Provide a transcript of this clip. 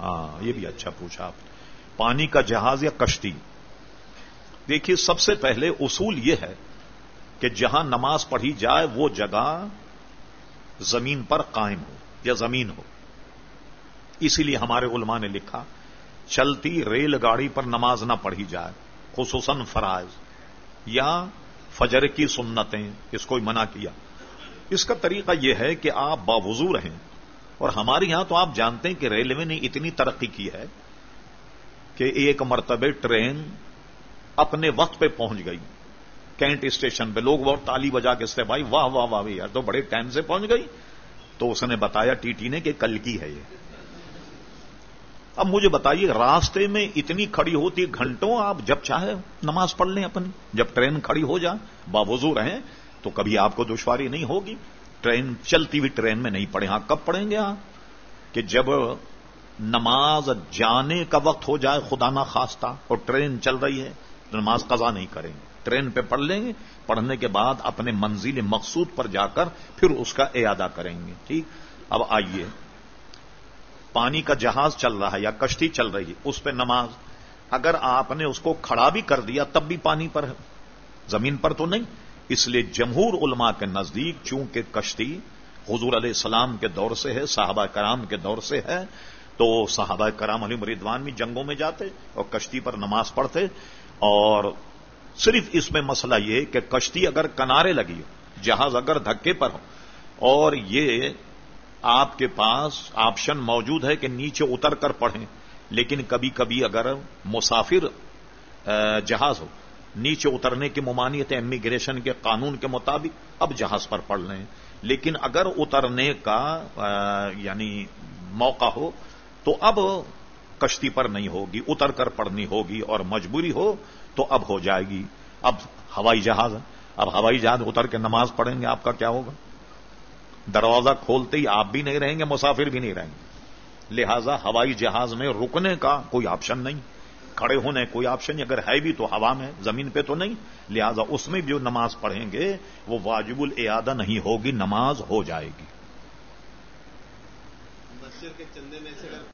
ہاں یہ بھی اچھا پوچھا آپ پانی کا جہاز یا کشتی؟ دیکھیے، سب سے پہلے اصول یہ ہے کہ جہاں نماز پڑھی جائے، وہ جگہ زمین پر قائم ہو یا زمین ہو۔ اسی لیے ہمارے علماء نے لکھا، چلتی ریل گاڑی پر نماز نہ پڑھی جائے، خصوصاً فرائض، یا فجر کی سنتیں، اس کو منع کیا۔ اس کا طریقہ یہ ہے کہ آپ باوضو رہیں۔ اور ہمارے یہاں تو آپ جانتے ہیں کہ ریلوے نے اتنی ترقی کی ہے کہ ایک مرتبہ ٹرین اپنے وقت پہ پہنچ گئی۔ کینٹ اسٹیشن پہ لوگ بہت تالی بجا کے سے بھائی واہ واہ واہ، یار، تو بڑے ٹائم سے پہنچ گئی۔ تو اس نے بتایا ٹی ٹی نے کہ کل کی ہے یہ۔ اب مجھے بتائیے، راستے میں اتنی کھڑی ہوتی گھنٹوں آپ جب چاہے نماز پڑھ لیں اپنی۔ جب ٹرین کھڑی ہو جائے، باوضو رہیں، تو کبھی آپ کو دشواری نہیں ہوگی۔ ٹرین چلتی ہوئی ٹرین میں نہیں پڑے ہاں کب پڑھیں گے آپ کہ جب نماز جانے کا وقت ہو جائے، خدا نہ خواستہ اور ٹرین چل رہی ہے، تو نماز قضا نہیں کریں گے. ٹرین پہ پڑھ لیں گے، پڑھنے کے بعد اپنے منزل مقصود پر جا کر پھر اس کا اعادہ کریں گے. ٹھیک؟ اب آئیے. پانی کا جہاز چل رہا ہے یا کشتی چل رہی ہے، اس پہ نماز. اگر آپ نے اس کو کھڑا بھی کر دیا، تب بھی پانی پر ہے. زمین پر تو نہیں اس لیے جمہور علماء کے نزدیک چونکہ کشتی حضور علیہ السلام کے دور سے ہے، صحابہ کرام کے دور سے ہے، تو صحابہ کرام علی مریدوان بھی جنگوں میں جاتے اور کشتی پر نماز پڑھتے۔ اور صرف اس میں مسئلہ یہ کہ کشتی اگر کنارے لگی ہو، جہاز اگر دھکے پر ہو، اور یہ آپ کے پاس آپشن موجود ہے کہ نیچے اتر کر پڑھیں، لیکن کبھی کبھی اگر مسافر جہاز ہو نیچے اترنے کی ممانعت امیگریشن کے قانون کے مطابق اب جہاز پر پڑھ لیں۔ لیکن اگر اترنے کا یعنی موقع ہو، تو اب کشتی پر نہیں ہوگی، اتر کر پڑھنی ہوگی اور مجبوری ہو تو اب ہو جائے گی۔ اب ہوائی جہاز اب ہوائی جہاز اتر کے نماز پڑھیں گے، آپ کا کیا ہوگا؟ دروازہ کھولتے ہی آپ بھی نہیں رہیں گے، مسافر بھی نہیں رہیں گے۔ لہذا ہوائی جہاز میں رکنے کا کوئی آپشن نہیں۔ کھڑے ہونے کوئی آپشن اگر ہے بھی تو ہوا میں، زمین پہ تو نہیں، لہذا اس میں جو نماز پڑھیں گے، وہ واجب الادہ نہیں ہوگی، نماز ہو جائے گی۔ چندے میں